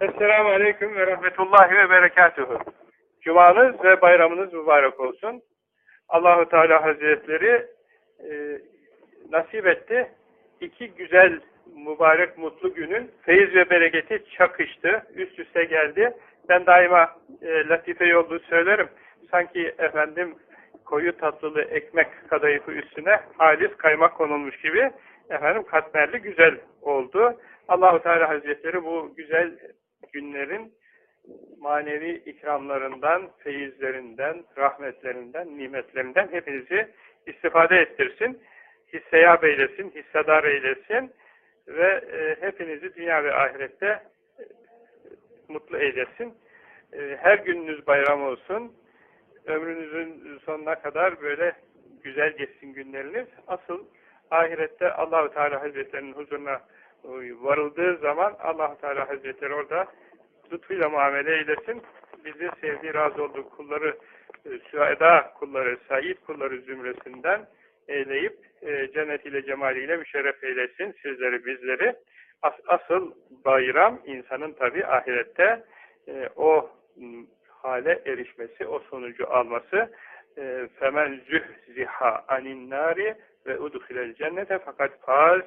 Esselamu Aleyküm ve Rahmetullahi ve Berekatuhu. Cumanız ve bayramınız mübarek olsun. Allahu Teala Hazretleri e, nasip etti. İki güzel, mübarek, mutlu günün feyiz ve bereketi çakıştı. Üst üste geldi. Ben daima e, latife yolu söylerim. Sanki efendim koyu tatlılı ekmek kadayıfı üstüne halis kaymak konulmuş gibi efendim katmerli güzel oldu. Allahu Teala Hazretleri bu güzel günlerin manevi ikramlarından, feyizlerinden, rahmetlerinden, nimetlerinden hepinizi istifade ettirsin. Hisseyab eylesin, hissedar eylesin ve e, hepinizi dünya ve ahirette e, mutlu eylesin. E, her gününüz bayram olsun. Ömrünüzün sonuna kadar böyle güzel geçsin günleriniz. Asıl ahirette Allahu Teala Hazretlerinin huzuruna varıldığı zaman Allahu Teala Hazretleri orada lütfuyla muamele eylesin. Bizi sevdiği, razı olduğu kulları, e, süeda kulları, said kulları zümresinden eyleyip e, cennetiyle, cemaliyle müşerref eylesin sizleri, bizleri. As asıl bayram insanın tabi ahirette e, o hale erişmesi, o sonucu alması e, femen zühziha anin nari ve udhilel cennete fakat faz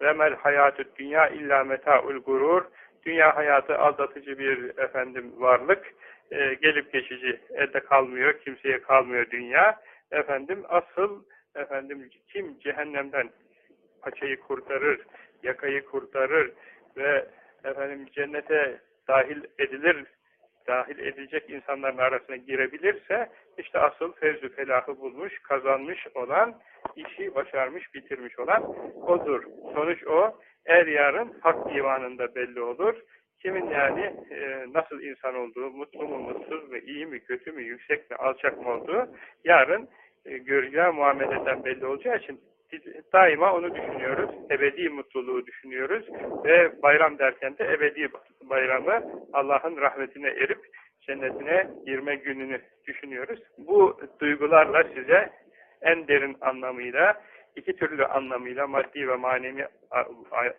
ve mel hayatü dünya illa meta'ul gurur dünya hayatı aldatıcı bir efendim varlık e, gelip geçici elde kalmıyor kimseye kalmıyor dünya efendim asıl efendim kim cehennemden paçayı kurtarır yakayı kurtarır ve efendim cennete dahil edilir dahil edilecek insanların arasına girebilirse işte asıl fevzü felahı bulmuş, kazanmış olan, işi başarmış, bitirmiş olan odur. Sonuç o. Er yarın hak divanında belli olur. Kimin yani e, nasıl insan olduğu, mutlu mu, mutsuz mu, iyi mi, kötü mü, yüksek mi, alçak mı olduğu yarın e, göreceği muameleden belli olacağı için daima onu düşünüyoruz. Ebedi mutluluğu düşünüyoruz. Ve bayram derken de ebedi bayramı Allah'ın rahmetine erip cennetine girme gününü düşünüyoruz. Bu duygularla size en derin anlamıyla, iki türlü anlamıyla, maddi ve manevi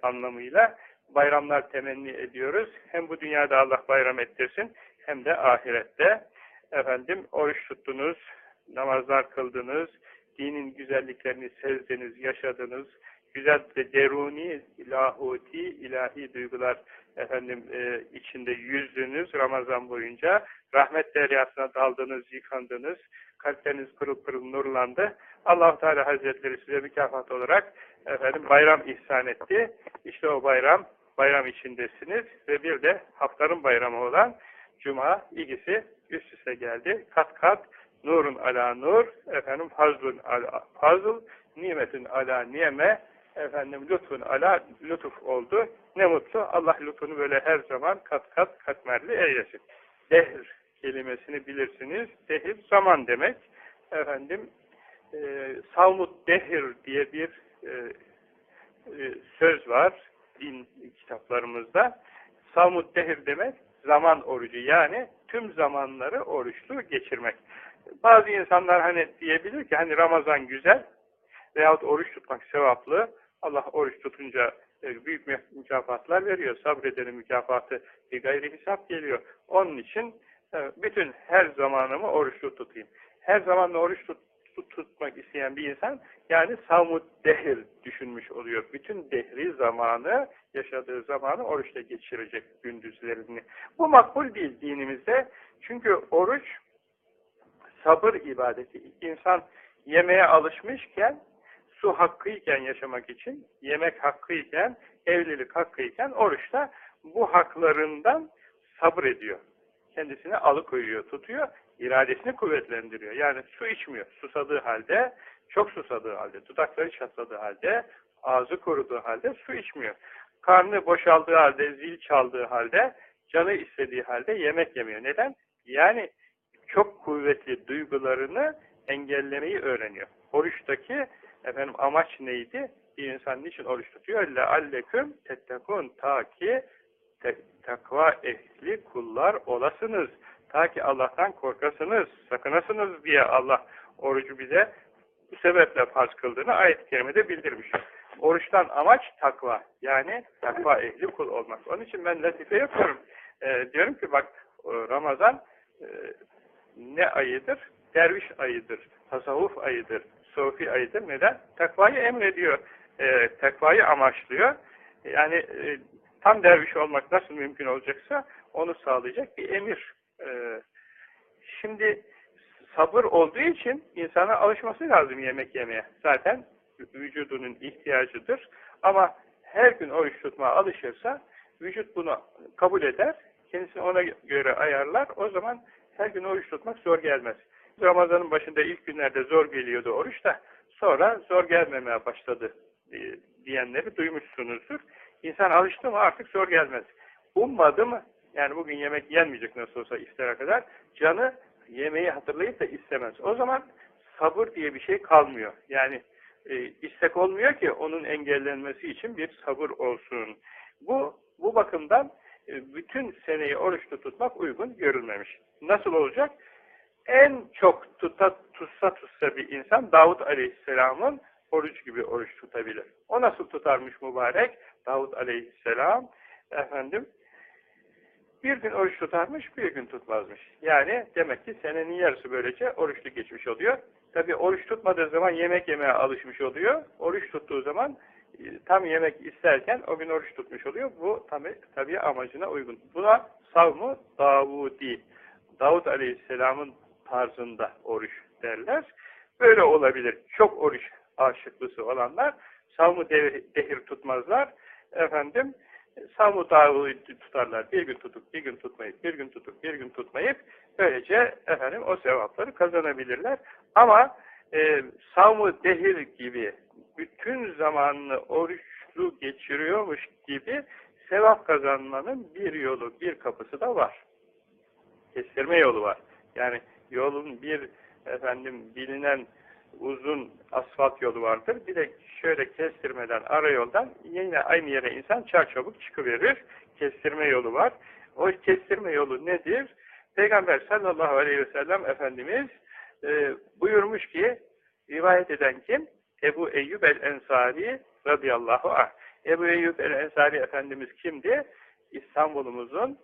anlamıyla bayramlar temenni ediyoruz. Hem bu dünyada Allah bayram ettirsin, hem de ahirette. Efendim, oruç tuttunuz, namazlar kıldınız, dinin güzelliklerini sezdiniz, yaşadınız, güzel de deruni, lahuti, ilahi duygular efendim e, içinde yüzdünüz Ramazan boyunca. Rahmet deryasına daldınız, yıkandınız. Kalpleriniz pırıl pırıl nurlandı. allah Teala Hazretleri size mükafat olarak efendim bayram ihsan etti. İşte o bayram, bayram içindesiniz ve bir de haftanın bayramı olan Cuma ilgisi üst üste geldi. Kat kat nurun ala nur, efendim fazlun ala fazl, nimetin ala niyeme, efendim lütfun ala lütuf oldu. Ne mutlu Allah lütfunu böyle her zaman kat kat katmerli eylesin. Dehr kelimesini bilirsiniz. Dehir zaman demek. Efendim e, Salmut Dehir diye bir e, e, söz var din kitaplarımızda. Salmut Dehir demek zaman orucu yani tüm zamanları oruçlu geçirmek. Bazı insanlar hani diyebilir ki hani Ramazan güzel veyahut oruç tutmak sevaplı. Allah oruç tutunca e, büyük mükafatlar veriyor. Sabredenin mükafatı bir gayri hesap geliyor. Onun için e, bütün her zamanımı oruçlu tutayım. Her zaman oruç tut, tut, tutmak isteyen bir insan yani savmut dehir düşünmüş oluyor. Bütün dehri zamanı, yaşadığı zamanı oruçla geçirecek gündüzlerini. Bu makbul değil dinimizde. Çünkü oruç sabır ibadeti. İnsan yemeğe alışmışken, su hakkıyken yaşamak için, yemek hakkıyken, evlilik hakkıyken oruçta bu haklarından sabır ediyor. Kendisini alıkoyuyor, tutuyor, iradesini kuvvetlendiriyor. Yani su içmiyor. Susadığı halde, çok susadığı halde, dudakları çatladığı halde, ağzı kuruduğu halde su içmiyor. Karnı boşaldığı halde, zil çaldığı halde, canı istediği halde yemek yemiyor. Neden? Yani çok kuvvetli duygularını engellemeyi öğreniyor. Oruçtaki efendim amaç neydi? Bir insan niçin oruç tutuyor? لَاَلَّكُمْ tettekun ta ki takva ehli kullar olasınız. Ta ki Allah'tan korkasınız, sakınasınız diye Allah orucu bize bu sebeple farz kıldığını ayet-i kerimede bildirmiş. Oruçtan amaç takva. Yani takva ehli kul olmak. Onun için ben latife yapıyorum. e, diyorum ki bak Ramazan e, ne ayıdır? Derviş ayıdır, tasavvuf ayıdır, sofi ayıdır. Neden? Takvayı emrediyor, e, takvayı amaçlıyor. Yani e, tam derviş olmak nasıl mümkün olacaksa onu sağlayacak bir emir. E, şimdi sabır olduğu için insana alışması lazım yemek yemeye. Zaten vücudunun ihtiyacıdır. Ama her gün oruç tutmaya alışırsa vücut bunu kabul eder, kendisini ona göre ayarlar. O zaman her gün oruç tutmak zor gelmez. Ramazanın başında ilk günlerde zor geliyordu oruç da sonra zor gelmemeye başladı e, diyenleri duymuşsunuzdur. İnsan alıştı mı artık zor gelmez. Ummadı mı? Yani bugün yemek yenmeyecek nasıl olsa iftara kadar. Canı yemeği hatırlayıp da istemez. O zaman sabır diye bir şey kalmıyor. Yani e, istek olmuyor ki onun engellenmesi için bir sabır olsun. Bu bu bakımdan e, bütün seneyi oruçlu tutmak uygun görülmemiş. Nasıl olacak? En çok tuta, tutsa tutsa bir insan Davut Aleyhisselam'ın oruç gibi oruç tutabilir. O nasıl tutarmış mübarek? Davut Aleyhisselam efendim bir gün oruç tutarmış, bir gün tutmazmış. Yani demek ki senenin yarısı böylece oruçlu geçmiş oluyor. Tabi oruç tutmadığı zaman yemek yemeye alışmış oluyor. Oruç tuttuğu zaman e, tam yemek isterken o gün oruç tutmuş oluyor. Bu tabi, tabi amacına uygun. Buna savmu Davudi, Davud Aleyhisselam'ın tarzında oruç derler. Böyle olabilir. Çok oruç aşıklısı olanlar savmu dehir tutmazlar. Efendim savmu Davudi tutarlar. Bir gün tutup bir gün tutmayıp, bir gün tutup bir gün tutmayıp böylece efendim o sevapları kazanabilirler. Ama e, savmu dehir gibi bütün zamanını oruçlu geçiriyormuş gibi sevap kazanmanın bir yolu, bir kapısı da var. Kestirme yolu var. Yani yolun bir efendim bilinen uzun asfalt yolu vardır. Bir de şöyle kestirmeden, ara yoldan yine aynı yere insan çarçabuk çıkıverir. Kestirme yolu var. O kestirme yolu nedir? Peygamber sallallahu aleyhi ve sellem Efendimiz e, buyurmuş ki, rivayet eden kim? Ebu Eyyub el-Ensari radıyallahu anh. Ebu Eyyub el-Ensari Efendimiz kimdi? İstanbul'umuzun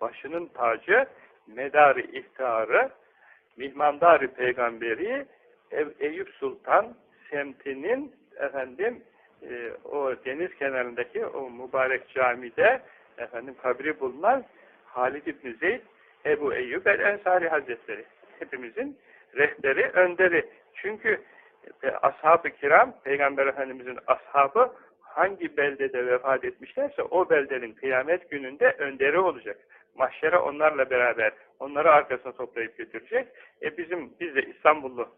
başının tacı, medarı iftiharı, mihmandarı peygamberi, Ev, Eyüp Sultan semtinin efendim e, o deniz kenarındaki o mübarek camide efendim kabri bulunan Halid İbn Zeyd Ebu Eyyub el-Ensari Hazretleri. Hepimizin rehberi, önderi. Çünkü e, ashab-ı kiram, Peygamber Efendimizin ashabı hangi beldede vefat etmişlerse o beldenin kıyamet gününde önderi olacak. Mahşere onlarla beraber, onları arkasına toplayıp götürecek. E bizim, biz de İstanbullu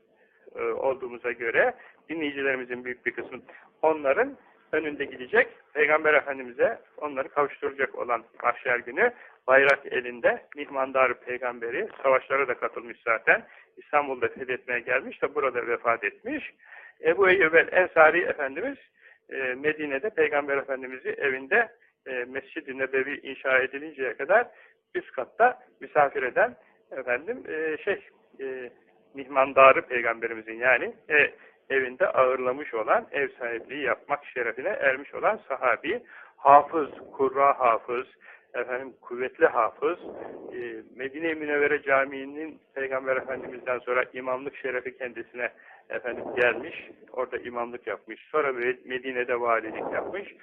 e, olduğumuza göre dinleyicilerimizin büyük bir kısmı onların önünde gidecek. Peygamber Efendimiz'e onları kavuşturacak olan mahşer günü bayrak elinde mihmandar peygamberi savaşlara da katılmış zaten. İstanbul'da fethetmeye gelmiş de burada vefat etmiş. Ebu Eyyub el-Ensari Efendimiz e, Medine'de Peygamber Efendimiz'i evinde e, Mescid-i Nebevi inşa edilinceye kadar üst katta misafir eden efendim e, şey e, mihmandarı peygamberimizin yani e, evinde ağırlamış olan, ev sahipliği yapmak şerefine ermiş olan sahabi, hafız, kurra hafız, efendim kuvvetli hafız, e, Medine-i Münevvere Camii'nin Peygamber Efendimiz'den sonra imamlık şerefi kendisine efendim gelmiş, orada imamlık yapmış, sonra Medine'de valilik yapmış,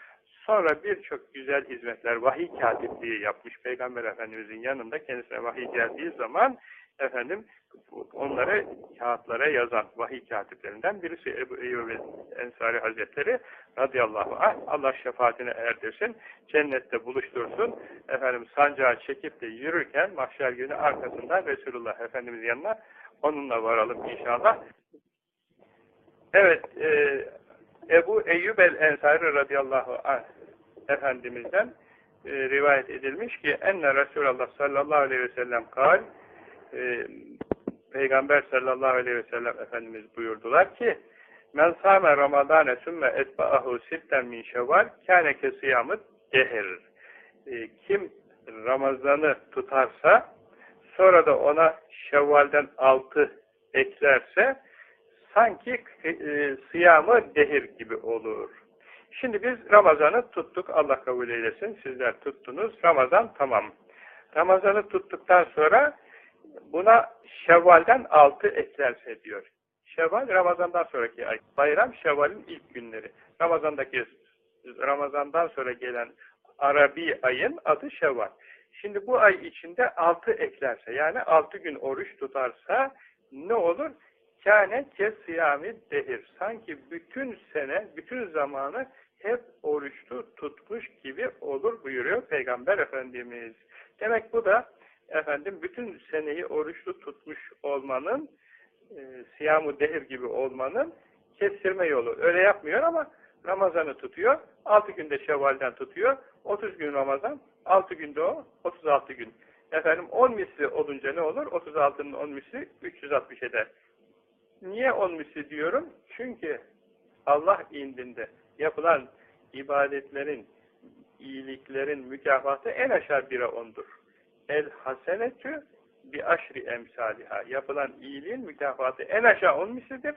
sonra birçok güzel hizmetler, vahiy katipliği yapmış Peygamber Efendimiz'in yanında kendisine vahiy geldiği zaman efendim onları kağıtlara yazan vahiy katiplerinden birisi Ebu Eyyub Ensari Hazretleri radıyallahu anh Allah şefaatine erdirsin, cennette buluştursun efendim sancağı çekip de yürürken mahşer günü arkasından Resulullah Efendimiz yanına onunla varalım inşallah. Evet e, Ebu Eyyub el Ensari radıyallahu anh Efendimiz'den e, rivayet edilmiş ki enne Resulullah sallallahu aleyhi ve sellem kal e, Peygamber sallallahu aleyhi ve sellem Efendimiz buyurdular ki Men sâme ramadâne sümme etba'ahu sitten min şevval kâne kesiyamı dehir. E, kim Ramazan'ı tutarsa sonra da ona şevvalden altı eklerse sanki e, sıyamı dehir gibi olur. Şimdi biz Ramazan'ı tuttuk. Allah kabul eylesin. Sizler tuttunuz. Ramazan tamam. Ramazan'ı tuttuktan sonra buna Şevval'den altı eklerse diyor. Şevval Ramazan'dan sonraki ay. Bayram Şevval'in ilk günleri. Ramazan'daki Ramazan'dan sonra gelen Arabi ayın adı Şevval. Şimdi bu ay içinde altı eklerse yani altı gün oruç tutarsa ne olur? Kâne kesiyami dehir. Sanki bütün sene, bütün zamanı hep oruçlu tutmuş gibi olur buyuruyor Peygamber Efendimiz. Demek bu da efendim bütün seneyi oruçlu tutmuş olmanın e, siyamu dehir gibi olmanın kestirme yolu. Öyle yapmıyor ama Ramazan'ı tutuyor. 6 günde Şevval'den tutuyor. 30 gün Ramazan, 6 günde o, 36 gün. Efendim 10 misli olunca ne olur? 36'nın 10 misli 360 eder. Niye 10 misli diyorum? Çünkü Allah indinde yapılan ibadetlerin, iyiliklerin mükafatı en aşağı bire ondur. El hasenetü bi aşri emsaliha. Yapılan iyiliğin mükafatı en aşağı on mislidir.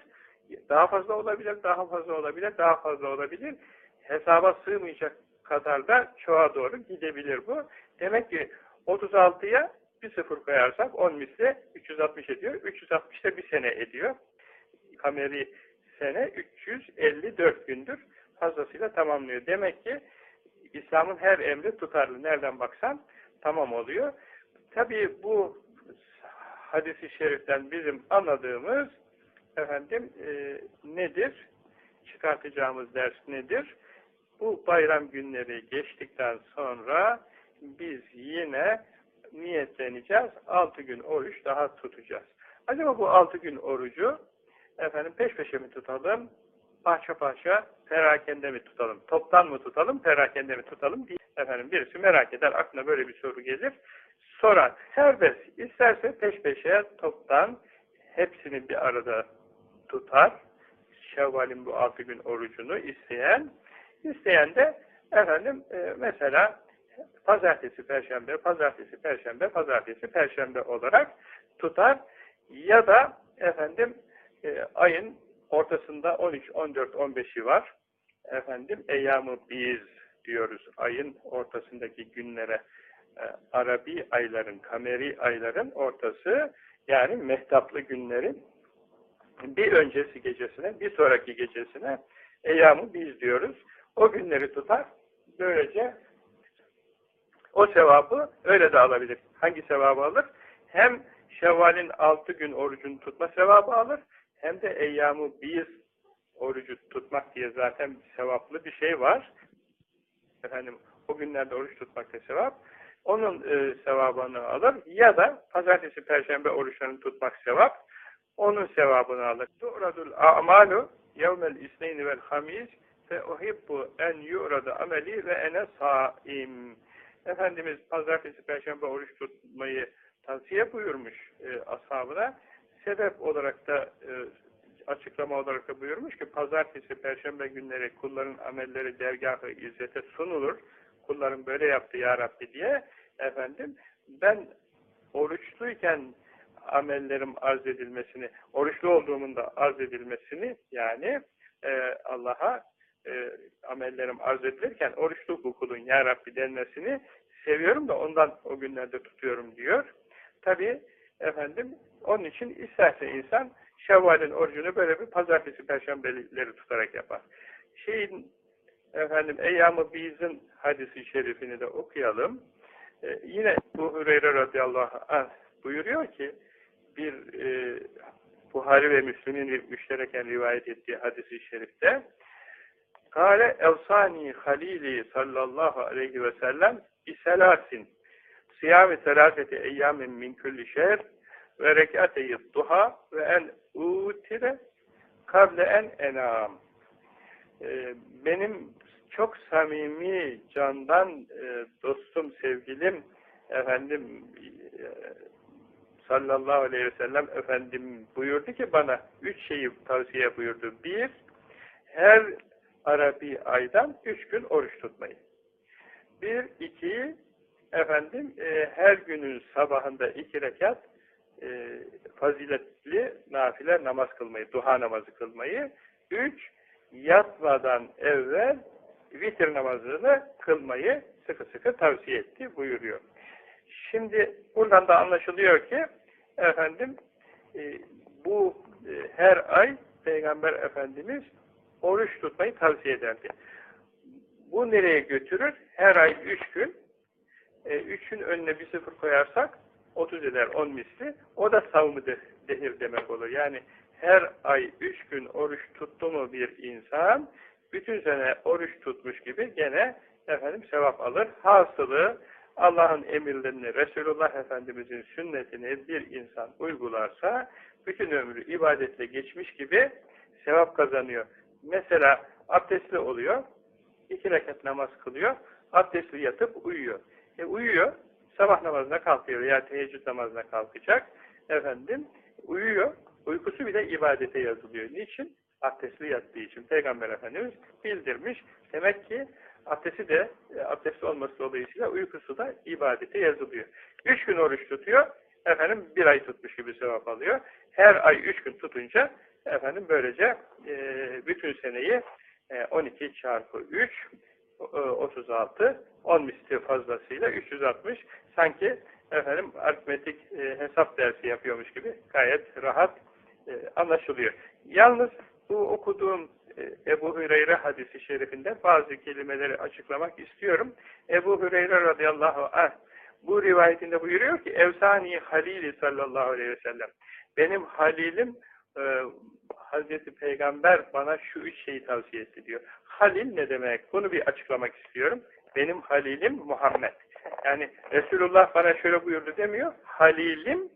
Daha fazla olabilir, daha fazla olabilir, daha fazla olabilir. Hesaba sığmayacak kadar da çoğa doğru gidebilir bu. Demek ki 36'ya bir sıfır koyarsak 10 misli 360 ediyor. 360 da bir sene ediyor. Kameri sene 354 gündür. Fazlasıyla tamamlıyor. Demek ki İslam'ın her emri tutarlı. Nereden baksan tamam oluyor. Tabii bu hadisi şeriften bizim anladığımız efendim e, nedir? Çıkartacağımız ders nedir? Bu bayram günleri geçtikten sonra biz yine niyetleneceğiz. Altı gün oruç daha tutacağız. Acaba bu altı gün orucu efendim peş peşe mi tutalım? Parça parça perakende mi tutalım? Toptan mı tutalım? Perakende mi tutalım? diye efendim birisi merak eder. Aklına böyle bir soru gelir. Sorar. Serbest. İsterse peş peşe toptan hepsini bir arada tutar. Şevval'in bu altı gün orucunu isteyen isteyen de efendim e, mesela pazartesi, perşembe, pazartesi, perşembe, pazartesi, perşembe olarak tutar. Ya da efendim e, ayın ortasında 13, 14, 15'i var. Efendim eyyamı biz diyoruz. Ayın ortasındaki günlere e, Arabi ayların, kameri ayların ortası yani mehtaplı günlerin bir öncesi gecesine, bir sonraki gecesine eyyamı biz diyoruz. O günleri tutar. Böylece o sevabı öyle de alabilir. Hangi sevabı alır? Hem Şevval'in altı gün orucunu tutma sevabı alır. Hem de eyyamı biz orucu tutmak diye zaten sevaplı bir şey var. Efendim o günlerde oruç tutmakta sevap. Onun e, sevabını alır. Ya da pazartesi, perşembe oruçlarını tutmak sevap. Onun sevabını alır. Tu'radul a'malu yevmel isneyni vel hamis fe uhibbu en yu'rada ameli ve ene saim. Efendimiz pazartesi, perşembe oruç tutmayı tavsiye buyurmuş e, ashabına. Sebep olarak da e, açıklama olarak da buyurmuş ki pazartesi, perşembe günleri kulların amelleri dergahı izzete sunulur. Kulların böyle yaptı ya Rabbi diye efendim ben oruçluyken amellerim arz edilmesini, oruçlu olduğumun da arz edilmesini yani e, Allah'a e, amellerim arz edilirken oruçlu bu kulun ya Rabbi denmesini seviyorum da ondan o günlerde tutuyorum diyor. Tabi efendim onun için isterse insan Şevval'in orucunu böyle bir pazartesi perşembeleri tutarak yapar. Şeyin efendim Eyyam-ı Biz'in hadisi şerifini de okuyalım. Ee, yine bu Hüreyre radıyallahu anh buyuruyor ki bir e, Buhari ve Müslüm'ün müştereken rivayet ettiği hadisi şerifte Kale evsani halili sallallahu aleyhi ve sellem iselasin siyami selafeti eyyamin min külli şehr ve rek'ateyi duha ve en utire kable en enam. Ee, benim çok samimi, candan e, dostum, sevgilim, efendim e, sallallahu aleyhi ve sellem efendim buyurdu ki bana üç şeyi tavsiye buyurdu. Bir, her Arabi aydan üç gün oruç tutmayı. Bir, iki, efendim e, her günün sabahında iki rekat e, faziletli nafile namaz kılmayı, duha namazı kılmayı. Üç, yatmadan evvel vitir namazını kılmayı sıkı sıkı tavsiye etti buyuruyor. Şimdi buradan da anlaşılıyor ki efendim e, bu e, her ay Peygamber Efendimiz oruç tutmayı tavsiye ederdi. Bu nereye götürür? Her ay üç gün. E, üçün önüne bir sıfır koyarsak 30 eder 10 misli. O da savmı de, dehir demek olur. Yani her ay üç gün oruç tuttu mu bir insan bütün sene oruç tutmuş gibi gene efendim sevap alır. Hasılı Allah'ın emirlerini, Resulullah Efendimiz'in sünnetini bir insan uygularsa bütün ömrü ibadetle geçmiş gibi sevap kazanıyor. Mesela abdestli oluyor, iki rekat namaz kılıyor, abdestli yatıp uyuyor. E uyuyor, sabah namazına kalkıyor ya teheccüd namazına kalkacak. Efendim, uyuyor, uykusu bile ibadete yazılıyor. Niçin? Abdestli yattığı için. Peygamber Efendimiz bildirmiş. Demek ki abdesti de, e, abdestli olması dolayısıyla uykusu da ibadete yazılıyor. Üç gün oruç tutuyor, efendim bir ay tutmuş gibi sevap alıyor. Her ay üç gün tutunca efendim böylece e, bütün seneyi e, 12 çarpı 3 e, 36 10 misli fazlasıyla 360 sanki efendim aritmetik e, hesap dersi yapıyormuş gibi gayet rahat e, anlaşılıyor. Yalnız bu okuduğum e, Ebu Hüreyre hadisi şerifinde bazı kelimeleri açıklamak istiyorum. Ebu Hüreyre radıyallahu anh bu rivayetinde buyuruyor ki Evsani Halili sallallahu aleyhi ve sellem benim halilim e, Hazreti Peygamber bana şu üç şeyi tavsiye etti diyor. Halil ne demek? Bunu bir açıklamak istiyorum. Benim halilim Muhammed. Yani Resulullah bana şöyle buyurdu demiyor. Halilim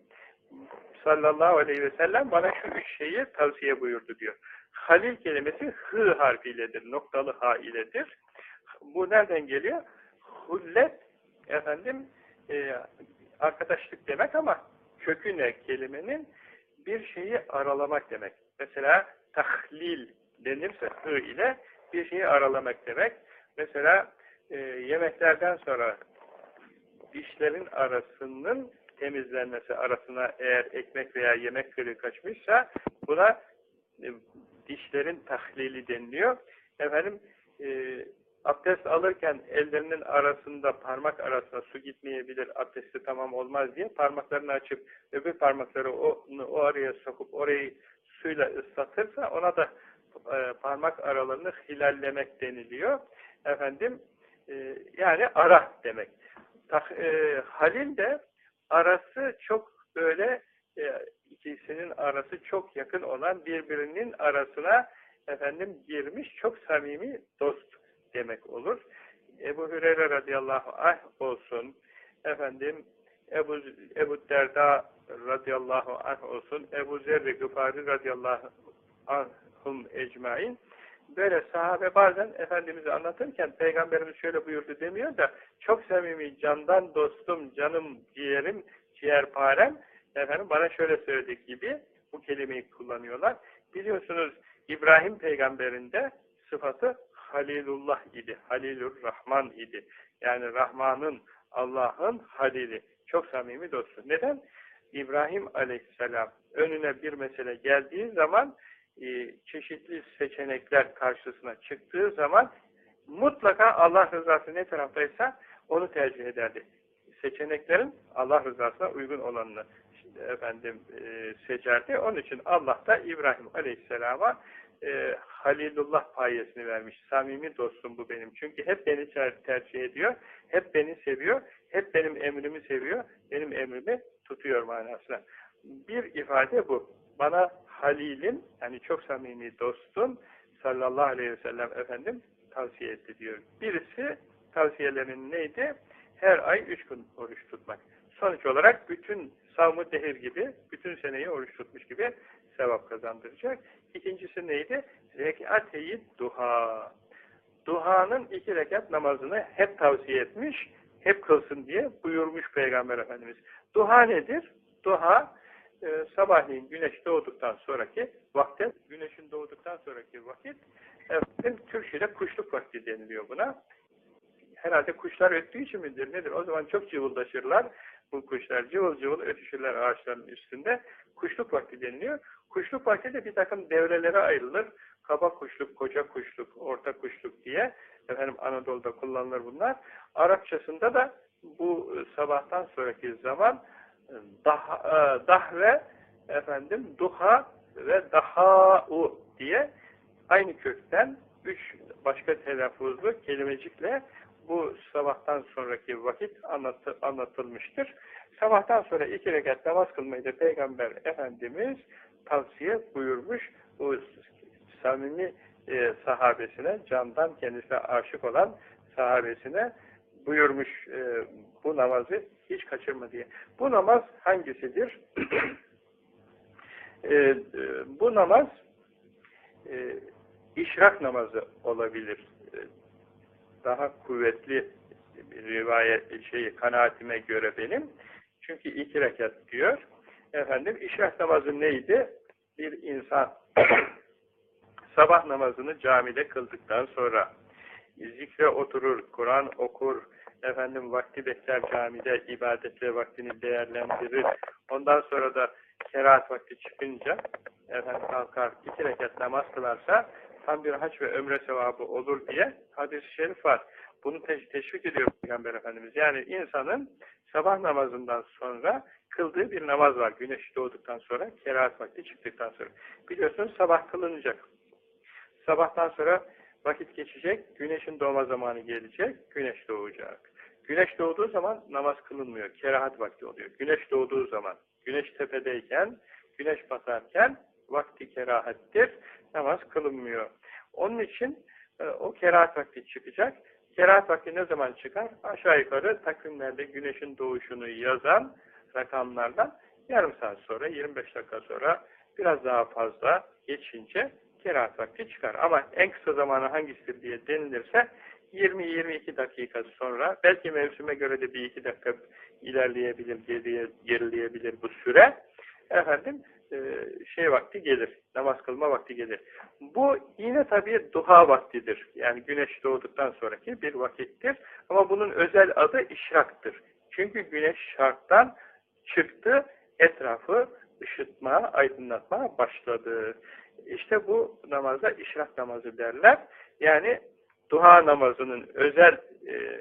sallallahu aleyhi ve sellem bana şu üç şeyi tavsiye buyurdu diyor. Halil kelimesi hı harfiyledir, noktalı ha iledir. Bu nereden geliyor? Hullet, efendim, e, arkadaşlık demek ama kökü ne kelimenin? Bir şeyi aralamak demek. Mesela tahlil denirse hı ile bir şeyi aralamak demek. Mesela e, yemeklerden sonra dişlerin arasının temizlenmesi arasına eğer ekmek veya yemek kırığı kaçmışsa buna e, dişlerin tahlili deniliyor. Efendim e, abdest alırken ellerinin arasında parmak arasında su gitmeyebilir, abdesti tamam olmaz diye parmaklarını açıp öbür parmakları o, o araya sokup orayı suyla ıslatırsa ona da e, parmak aralarını hilallemek deniliyor. Efendim e, yani ara demek. Tak, e, halil de arası çok böyle e, ikisinin arası çok yakın olan birbirinin arasına efendim girmiş çok samimi dost demek olur. Ebu Hüreyre radıyallahu anh olsun, efendim Ebu, Ebu Derda radıyallahu anh olsun, Ebu Zerri Gıfari radıyallahu anhum ecmain, böyle sahabe bazen Efendimiz'i anlatırken Peygamberimiz şöyle buyurdu demiyor da çok samimi candan dostum, canım, ciğerim, ciğerparem efendim bana şöyle söyledik gibi bu kelimeyi kullanıyorlar. Biliyorsunuz İbrahim peygamberinde sıfatı Halilullah idi. Halilur Rahman idi. Yani Rahman'ın, Allah'ın Halili. Çok samimi dostu. Neden? İbrahim aleyhisselam önüne bir mesele geldiği zaman e, çeşitli seçenekler karşısına çıktığı zaman mutlaka Allah rızası ne taraftaysa onu tercih ederdi. Seçeneklerin Allah rızasına uygun olanını efendim e, seçerdi. Onun için Allah da İbrahim Aleyhisselam'a e, Halilullah payesini vermiş. Samimi dostum bu benim. Çünkü hep beni tercih ediyor. Hep beni seviyor. Hep benim emrimi seviyor. Benim emrimi tutuyor manasına. Bir ifade bu. Bana Halil'in yani çok samimi dostum sallallahu aleyhi ve sellem efendim tavsiye etti diyor. Birisi tavsiyelerin neydi? Her ay üç gün oruç tutmak. Sonuç olarak bütün savmı dehir gibi, bütün seneyi oruç tutmuş gibi sevap kazandıracak. İkincisi neydi? Rekat-i duha. Duhanın iki rekat namazını hep tavsiye etmiş, hep kılsın diye buyurmuş Peygamber Efendimiz. Duha nedir? Duha, e, sabahleyin güneş doğduktan sonraki vakte, güneşin doğduktan sonraki vakit, efendim, Türkçe'de kuşluk vakti deniliyor buna. Herhalde kuşlar öttüğü için midir nedir? O zaman çok cıvıldaşırlar bu kuşlar. Cıvıl cıvıl ötüşürler ağaçların üstünde. Kuşluk vakti deniliyor. Kuşluk vakti de bir takım devrelere ayrılır. Kaba kuşluk, koca kuşluk, orta kuşluk diye efendim Anadolu'da kullanılır bunlar. Arapçasında da bu sabahtan sonraki zaman daha, e, dahve efendim duha ve daha'u diye aynı kökten üç başka telaffuzlu kelimecikle bu sabahtan sonraki vakit anlatı, anlatılmıştır. Sabahtan sonra iki rekat namaz kılmayı da Peygamber Efendimiz tavsiye buyurmuş. Bu samimi e, sahabesine, candan kendisine aşık olan sahabesine buyurmuş e, bu namazı hiç kaçırma diye. Bu namaz hangisidir? e, e, bu namaz e, işrak namazı olabilir. E, daha kuvvetli rivayet şeyi kanaatime göre benim. Çünkü iki rekat diyor. Efendim işrak namazı neydi? Bir insan sabah namazını camide kıldıktan sonra zikre oturur, Kur'an okur, efendim vakti bekler camide, ibadetle vaktini değerlendirir. Ondan sonra da kerahat vakti çıkınca efendim kalkar, iki rekat namaz kılarsa tam bir haç ve ömre sevabı olur diye hadis-i şerif var. Bunu te teşvik ediyor Peygamber Efendimiz. Yani insanın sabah namazından sonra kıldığı bir namaz var. Güneş doğduktan sonra, kerahat vakti çıktıktan sonra. Biliyorsunuz sabah kılınacak. Sabahtan sonra vakit geçecek, güneşin doğma zamanı gelecek, güneş doğacak. Güneş doğduğu zaman namaz kılınmıyor, kerahat vakti oluyor. Güneş doğduğu zaman, güneş tepedeyken, güneş batarken vakti kerahattir, namaz kılınmıyor. Onun için e, o kerahat vakti çıkacak. Kerahat vakti ne zaman çıkar? Aşağı yukarı takvimlerde güneşin doğuşunu yazan rakamlardan yarım saat sonra, 25 dakika sonra biraz daha fazla geçince kerahat vakti çıkar. Ama en kısa zamanı hangisidir diye denilirse 20-22 dakika sonra belki mevsime göre de bir iki dakika ilerleyebilir, geriye, gerileyebilir bu süre. Efendim e, şey vakti gelir, namaz kılma vakti gelir. Bu yine tabii duha vaktidir. Yani güneş doğduktan sonraki bir vakittir. Ama bunun özel adı işraktır. Çünkü güneş şarttan çıktı, etrafı ışıtma, aydınlatma başladı. İşte bu namaza işrak namazı derler. Yani duha namazının özel e,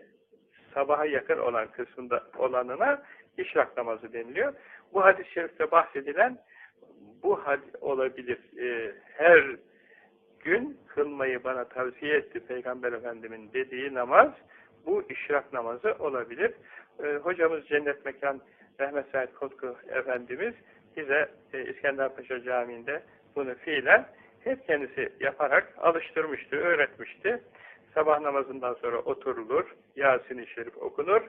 sabaha yakın olan kısmında olanına işrak namazı deniliyor. Bu hadis-i şerifte bahsedilen bu had olabilir. E, her gün kılmayı bana tavsiye etti Peygamber Efendimiz'in dediği namaz bu işrak namazı olabilir. E, hocamız Cennet Mekan Mehmet Said Kotku Efendimiz bize e, İskenderpaşa Camii'nde bunu fiilen hep kendisi yaparak alıştırmıştı, öğretmişti. Sabah namazından sonra oturulur, Yasin-i Şerif okunur.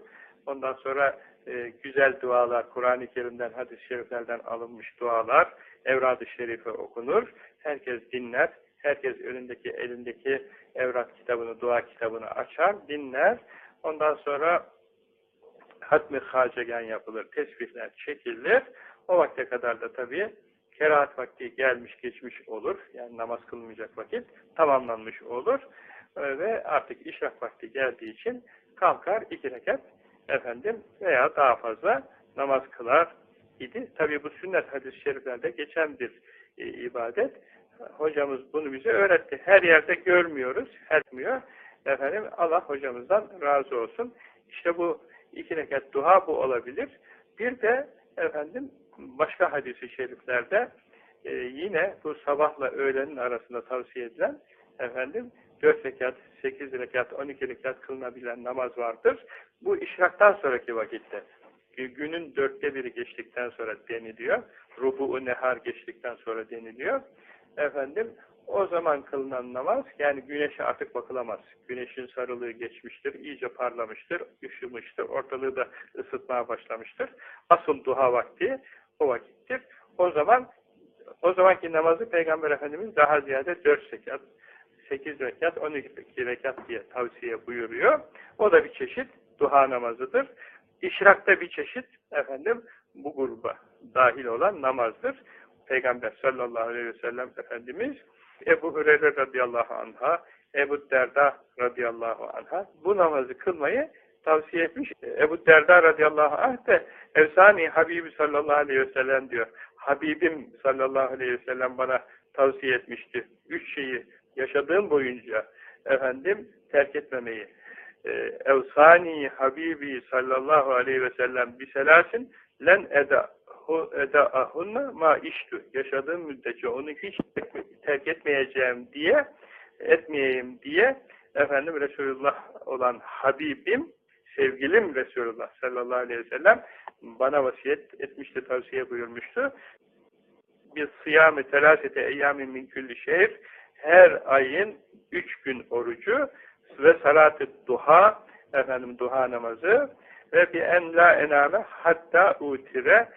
Ondan sonra e, güzel dualar, Kur'an-ı Kerim'den, hadis-i şeriflerden alınmış dualar, Evrad-ı Şerife okunur. Herkes dinler, herkes önündeki, elindeki evrat kitabını, dua kitabını açar, dinler. Ondan sonra hatmi hacegen yapılır, tesbihler çekilir. O vakte kadar da tabii kerahat vakti gelmiş geçmiş olur. Yani namaz kılmayacak vakit tamamlanmış olur. Ee, ve artık işrak vakti geldiği için kalkar iki rekat efendim veya daha fazla namaz kılar idi. Tabi bu sünnet hadis-i şeriflerde geçen bir e, ibadet. Hocamız bunu bize öğretti. Her yerde görmüyoruz, hermiyor. Efendim Allah hocamızdan razı olsun. İşte bu iki rekat dua bu olabilir. Bir de efendim başka hadisi şeriflerde e, yine bu sabahla öğlenin arasında tavsiye edilen efendim 4 rekat, 8 rekat, 12 rekat kılınabilen namaz vardır. Bu işraktan sonraki vakitte. Günün dörtte biri geçtikten sonra deniliyor. Rubu-u nehar geçtikten sonra deniliyor. Efendim o zaman kılınan namaz, yani güneşe artık bakılamaz. Güneşin sarılığı geçmiştir, iyice parlamıştır, üşümüştür, ortalığı da ısıtmaya başlamıştır. Asıl duha vakti o vakittir. O zaman o zamanki namazı Peygamber Efendimiz daha ziyade 4 rekat, 8 rekat, 12 rekat diye tavsiye buyuruyor. O da bir çeşit duha namazıdır. İşrakta bir çeşit efendim bu gruba dahil olan namazdır. Peygamber sallallahu aleyhi ve sellem Efendimiz Ebu Hureyre radıyallahu anh'a, Ebu Derda radıyallahu anh'a bu namazı kılmayı tavsiye etmiş. Ebu Derda radıyallahu anh de Efsani Habibi sallallahu aleyhi ve sellem diyor. Habibim sallallahu aleyhi ve sellem bana tavsiye etmişti. Üç şeyi yaşadığım boyunca efendim terk etmemeyi. e, evsani habibi sallallahu aleyhi ve sellem biselasin len eda eda'ahunna ma iştu. Yaşadığım müddetçe onu hiç terk etmeyeceğim diye etmeyeyim diye efendim Resulullah olan Habibim sevgilim Resulullah sallallahu aleyhi ve sellem bana vasiyet etmişti, tavsiye buyurmuştu. Bir sıyam-ı telasete eyyamin min külli şehir her ayın üç gün orucu ve salat-ı duha efendim duha namazı ve bir en la ename hatta utire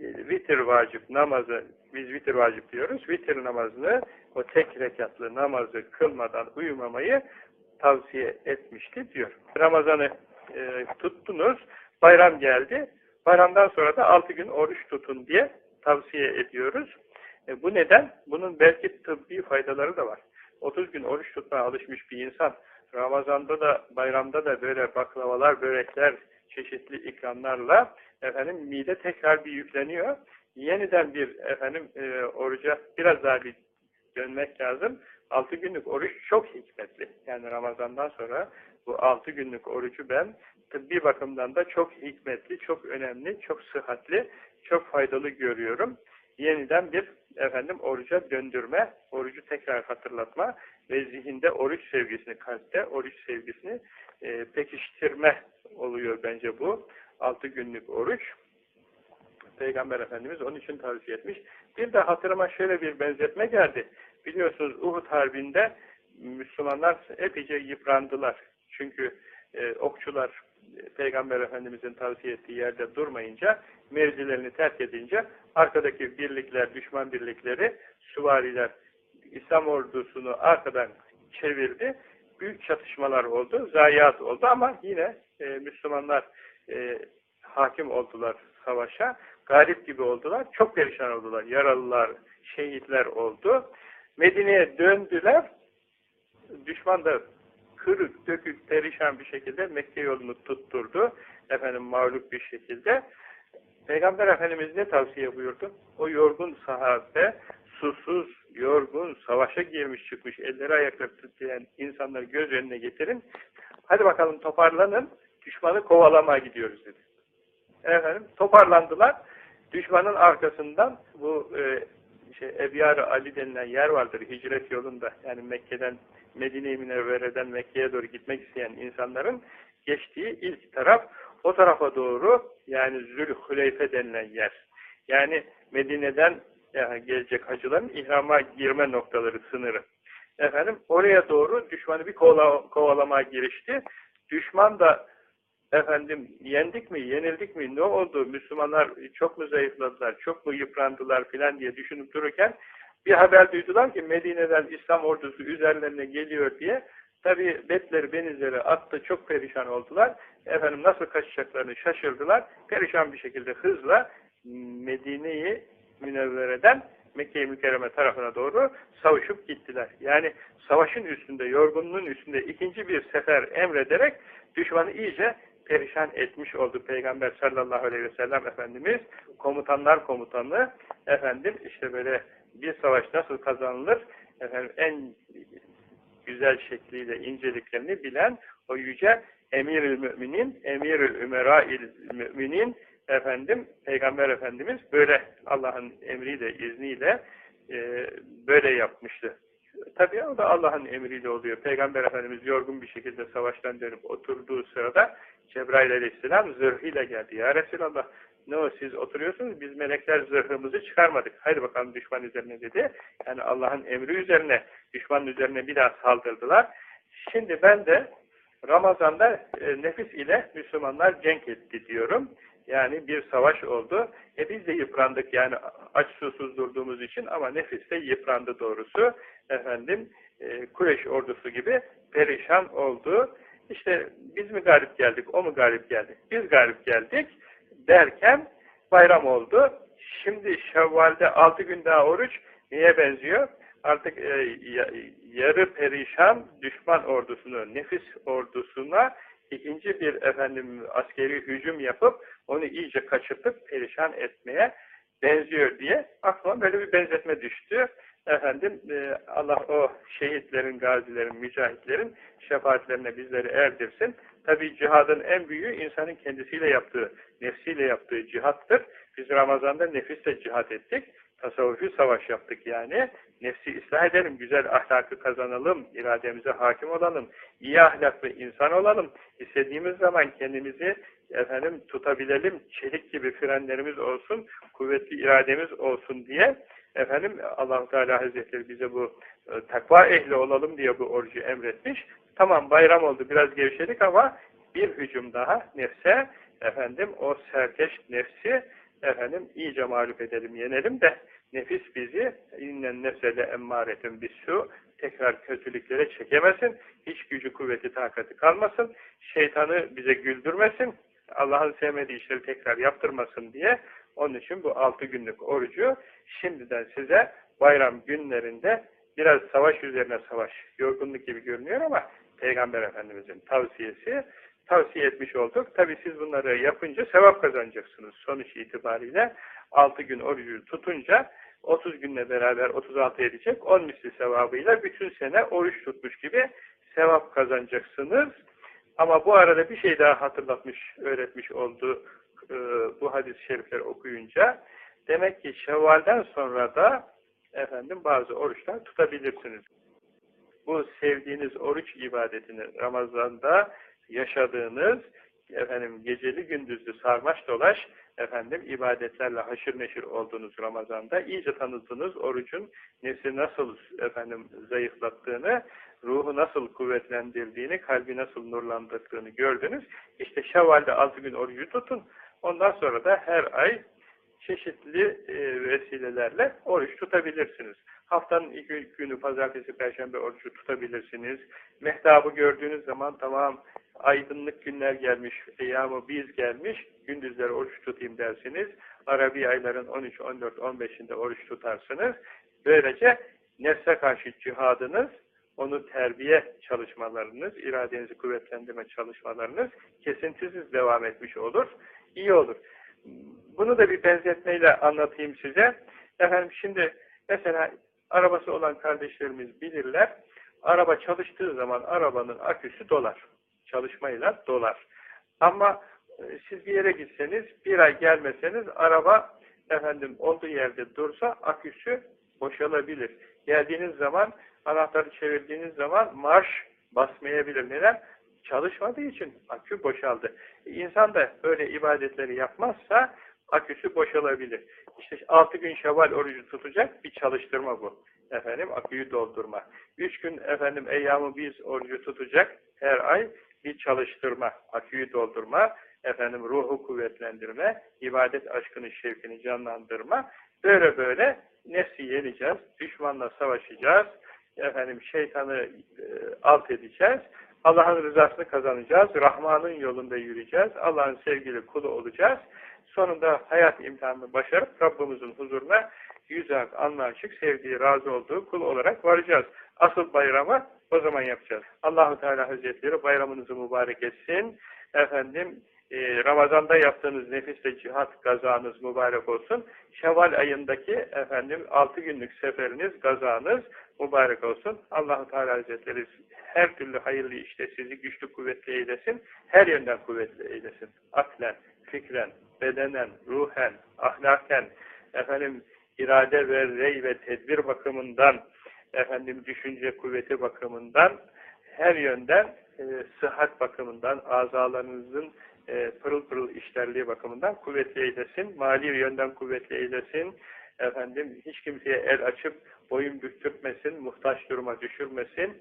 vitir vacip namazı biz vitir vacip diyoruz. Vitir namazını o tek rekatlı namazı kılmadan uyumamayı tavsiye etmişti diyor. Ramazan'ı e, tuttunuz, bayram geldi. Bayramdan sonra da altı gün oruç tutun diye tavsiye ediyoruz. E, bu neden? Bunun belki tıbbi faydaları da var. 30 gün oruç tutmaya alışmış bir insan Ramazan'da da bayramda da böyle baklavalar, börekler, çeşitli ikramlarla efendim mide tekrar bir yükleniyor. Yeniden bir efendim e, oruca biraz daha bir dönmek lazım. 6 günlük oruç çok hikmetli. Yani Ramazan'dan sonra bu 6 günlük orucu ben tıbbi bakımdan da çok hikmetli, çok önemli, çok sıhhatli, çok faydalı görüyorum. Yeniden bir efendim oruca döndürme, orucu tekrar hatırlatma ve zihinde oruç sevgisini, kalpte oruç sevgisini e, pekiştirme oluyor bence bu. 6 günlük oruç. Peygamber Efendimiz onun için tavsiye etmiş. Bir de hatırıma şöyle bir benzetme geldi. Biliyorsunuz Uhud Harbi'nde Müslümanlar epeyce yıprandılar. Çünkü e, okçular e, Peygamber Efendimiz'in tavsiye ettiği yerde durmayınca, mevzilerini terk edince arkadaki birlikler, düşman birlikleri, süvariler İslam ordusunu arkadan çevirdi. Büyük çatışmalar oldu, zayiat oldu ama yine e, Müslümanlar e, hakim oldular savaşa. Galip gibi oldular. Çok perişan oldular. Yaralılar, şehitler oldu. Medine'ye döndüler. Düşman da kırık, dökük, perişan bir şekilde Mekke yolunu tutturdu. Efendim mağlup bir şekilde. Peygamber Efendimiz ne tavsiye buyurdu? O yorgun sahabe, susuz, yorgun, savaşa girmiş çıkmış, elleri ayakları titreyen insanları göz önüne getirin. Hadi bakalım toparlanın, düşmanı kovalamaya gidiyoruz dedi. Efendim toparlandılar. Düşmanın arkasından bu e, şey, ebyar Ali denilen yer vardır hicret yolunda. Yani Mekke'den Medine-i Münevvere'den Mekke'ye doğru gitmek isteyen insanların geçtiği ilk taraf o tarafa doğru yani Zülhüleyfe denilen yer. Yani Medine'den yani gelecek hacıların ihrama girme noktaları, sınırı. Efendim oraya doğru düşmanı bir kovala, kovalamaya girişti. Düşman da efendim yendik mi, yenildik mi, ne oldu, Müslümanlar çok mu zayıfladılar, çok mu yıprandılar filan diye düşünüp dururken bir haber duydular ki Medine'den İslam ordusu üzerlerine geliyor diye tabi betleri benizleri attı, çok perişan oldular. Efendim nasıl kaçacaklarını şaşırdılar. Perişan bir şekilde hızla Medine'yi Münevvere'den Mekke-i Mükerreme tarafına doğru savuşup gittiler. Yani savaşın üstünde, yorgunluğun üstünde ikinci bir sefer emrederek düşmanı iyice perişan etmiş oldu Peygamber sallallahu aleyhi ve sellem Efendimiz. Komutanlar komutanı efendim işte böyle bir savaş nasıl kazanılır efendim en güzel şekliyle inceliklerini bilen o yüce Emirül Müminin, Emirül Ümera'il Müminin efendim Peygamber Efendimiz böyle Allah'ın emriyle, izniyle e, böyle yapmıştı. Tabii o da Allah'ın emriyle oluyor. Peygamber Efendimiz yorgun bir şekilde savaştan dönüp oturduğu sırada Cebrail aleyhisselam zırhıyla geldi. Ya Resulallah ne o siz oturuyorsunuz biz melekler zırhımızı çıkarmadık. Haydi bakalım düşman üzerine dedi. Yani Allah'ın emri üzerine düşmanın üzerine bir daha saldırdılar. Şimdi ben de Ramazan'da e, nefis ile Müslümanlar cenk etti diyorum. Yani bir savaş oldu. E biz de yıprandık yani aç susuz durduğumuz için ama nefis de yıprandı doğrusu. Efendim e, Kureş ordusu gibi perişan oldu. İşte biz mi galip geldik, o mu galip geldi? Biz galip geldik derken bayram oldu. Şimdi Şevval'de altı gün daha oruç niye benziyor? Artık e, yarı perişan düşman ordusunu, nefis ordusuna ikinci bir efendim askeri hücum yapıp onu iyice kaçırtıp perişan etmeye benziyor diye aklıma böyle bir benzetme düştü. Efendim e, Allah o şehitlerin, gazilerin, mücahitlerin şefaatlerine bizleri erdirsin. Tabi cihadın en büyüğü insanın kendisiyle yaptığı, nefsiyle yaptığı cihattır. Biz Ramazan'da nefisle cihat ettik. Tasavvufi savaş yaptık yani. Nefsi ıslah edelim, güzel ahlakı kazanalım, irademize hakim olalım, iyi ahlaklı insan olalım. İstediğimiz zaman kendimizi efendim tutabilelim, çelik gibi frenlerimiz olsun, kuvvetli irademiz olsun diye efendim allah Teala Hazretleri bize bu e, takva ehli olalım diye bu orucu emretmiş. Tamam bayram oldu biraz gevşedik ama bir hücum daha nefse efendim o serkeş nefsi efendim iyice mağlup edelim, yenelim de nefis bizi innen nefsele emmâretin bis su tekrar kötülüklere çekemesin. Hiç gücü, kuvveti, takati kalmasın. Şeytanı bize güldürmesin. Allah'ın sevmediği işleri tekrar yaptırmasın diye onun için bu altı günlük orucu şimdiden size bayram günlerinde biraz savaş üzerine savaş, yorgunluk gibi görünüyor ama Peygamber Efendimiz'in tavsiyesi tavsiye etmiş olduk. Tabi siz bunları yapınca sevap kazanacaksınız. Sonuç itibariyle 6 gün orucu tutunca 30 günle beraber 36 edecek 10 misli sevabıyla bütün sene oruç tutmuş gibi sevap kazanacaksınız. Ama bu arada bir şey daha hatırlatmış, öğretmiş oldu e, bu hadis-i şerifleri okuyunca. Demek ki Şevval'den sonra da efendim bazı oruçlar tutabilirsiniz. Bu sevdiğiniz oruç ibadetini Ramazan'da yaşadığınız efendim geceli gündüzlü sarmaş dolaş efendim ibadetlerle haşır neşir olduğunuz Ramazan'da iyice tanıdığınız orucun nefsi nasıl efendim zayıflattığını, ruhu nasıl kuvvetlendirdiğini, kalbi nasıl nurlandırdığını gördünüz. İşte Şevval'de 6 gün orucu tutun. Ondan sonra da her ay çeşitli e, vesilelerle oruç tutabilirsiniz. Haftanın ilk günü pazartesi, perşembe orucu tutabilirsiniz. Mehtabı gördüğünüz zaman tamam aydınlık günler gelmiş, eyyamı biz gelmiş, gündüzleri oruç tutayım dersiniz. Arabi ayların 13, 14, 15'inde oruç tutarsınız. Böylece nefse karşı cihadınız, onu terbiye çalışmalarınız, iradenizi kuvvetlendirme çalışmalarınız kesintisiz devam etmiş olur. İyi olur. Bunu da bir benzetmeyle anlatayım size. Efendim şimdi mesela arabası olan kardeşlerimiz bilirler. Araba çalıştığı zaman arabanın aküsü dolar. Çalışmayla dolar. Ama e, siz bir yere gitseniz, bir ay gelmeseniz araba efendim olduğu yerde dursa aküsü boşalabilir. Geldiğiniz zaman anahtarı çevirdiğiniz zaman marş basmayabilir. Neden? Çalışmadığı için akü boşaldı. İnsan da böyle ibadetleri yapmazsa aküsü boşalabilir. İşte 6 gün şeval orucu tutacak bir çalıştırma bu. Efendim aküyü doldurma. 3 gün efendim eyyamı biz orucu tutacak her ay bir çalıştırma, aküyü doldurma, efendim ruhu kuvvetlendirme, ibadet aşkını, şevkini canlandırma. Böyle böyle nefsi yeneceğiz, düşmanla savaşacağız, efendim şeytanı e, alt edeceğiz, Allah'ın rızasını kazanacağız, Rahman'ın yolunda yürüyeceğiz, Allah'ın sevgili kulu olacağız. Sonunda hayat imtihanını başarıp Rabbimizin huzuruna yüz ak, anla açık, sevdiği, razı olduğu kul olarak varacağız. Asıl bayramı o zaman yapacağız. Allahu Teala Hazretleri bayramınızı mübarek etsin. Efendim e, Ramazan'da yaptığınız nefisle cihat gazanız mübarek olsun. Şevval ayındaki efendim 6 günlük seferiniz, gazanız mübarek olsun. Allahu Teala Hazretleri her türlü hayırlı işte sizi güçlü kuvvetli eylesin. Her yönden kuvvetli eylesin. Aklen, fikren, bedenen, ruhen, ahlaken, efendim irade ve rey ve tedbir bakımından, efendim düşünce kuvveti bakımından, her yönden e, sıhhat bakımından, azalarınızın e, pırıl pırıl işlerliği bakımından kuvvetli eylesin, mali yönden kuvvetli eylesin, efendim hiç kimseye el açıp boyun büktürtmesin, muhtaç duruma düşürmesin,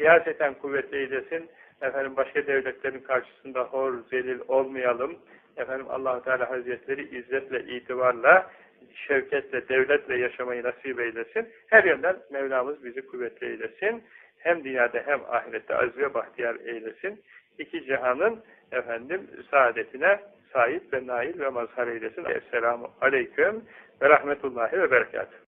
siyaseten kuvvetli eylesin, efendim başka devletlerin karşısında hor, zelil olmayalım, efendim allah Teala Hazretleri izzetle, itibarla, şevketle, devletle yaşamayı nasip eylesin. Her yönden Mevlamız bizi kuvvetli eylesin. Hem dünyada hem ahirette aziz ve bahtiyar eylesin. İki cihanın efendim saadetine sahip ve nail ve mazhar eylesin. Esselamu aleyküm ve rahmetullahi ve berekatuhu.